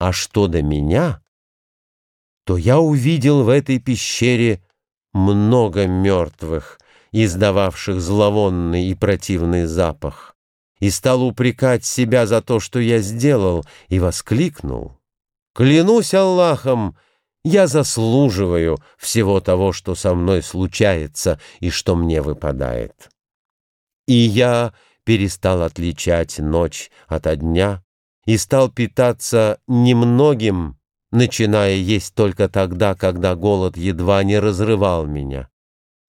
А что до меня, то я увидел в этой пещере много мертвых, издававших зловонный и противный запах, и стал упрекать себя за то, что я сделал, и воскликнул. «Клянусь Аллахом, я заслуживаю всего того, что со мной случается и что мне выпадает». И я перестал отличать ночь от дня и стал питаться немногим, начиная есть только тогда, когда голод едва не разрывал меня.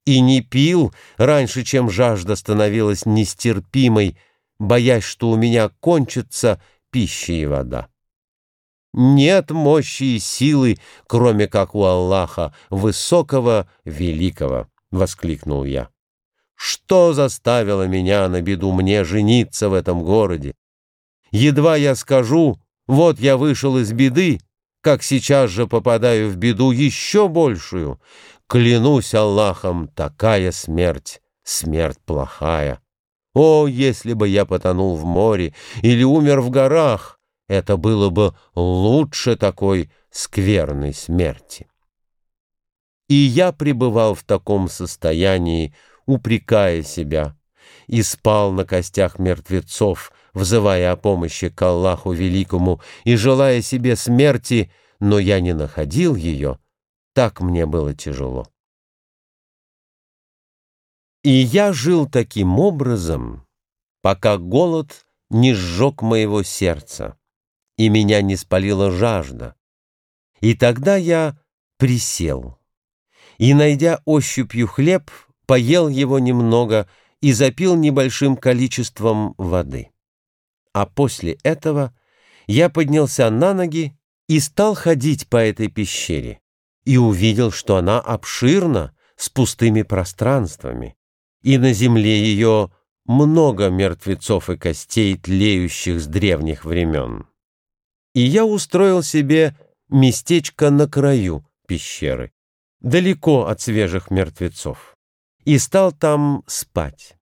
И не пил раньше, чем жажда становилась нестерпимой, боясь, что у меня кончится пища и вода. Нет мощи и силы, кроме как у Аллаха, высокого, великого, — воскликнул я. Что заставило меня на беду мне жениться в этом городе? Едва я скажу, вот я вышел из беды, как сейчас же попадаю в беду еще большую. Клянусь Аллахом, такая смерть, смерть плохая. О, если бы я потонул в море или умер в горах, это было бы лучше такой скверной смерти. И я пребывал в таком состоянии, упрекая себя, и спал на костях мертвецов, взывая о помощи к Аллаху Великому и желая себе смерти, но я не находил ее, так мне было тяжело. И я жил таким образом, пока голод не сжег моего сердца, и меня не спалила жажда. И тогда я присел, и, найдя ощупью хлеб, поел его немного и запил небольшим количеством воды. А после этого я поднялся на ноги и стал ходить по этой пещере, и увидел, что она обширна, с пустыми пространствами, и на земле ее много мертвецов и костей, тлеющих с древних времен. И я устроил себе местечко на краю пещеры, далеко от свежих мертвецов, и стал там спать.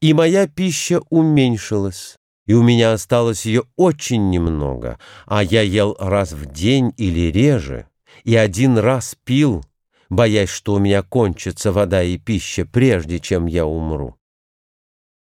И моя пища уменьшилась, и у меня осталось ее очень немного, а я ел раз в день или реже, и один раз пил, боясь, что у меня кончится вода и пища, прежде чем я умру.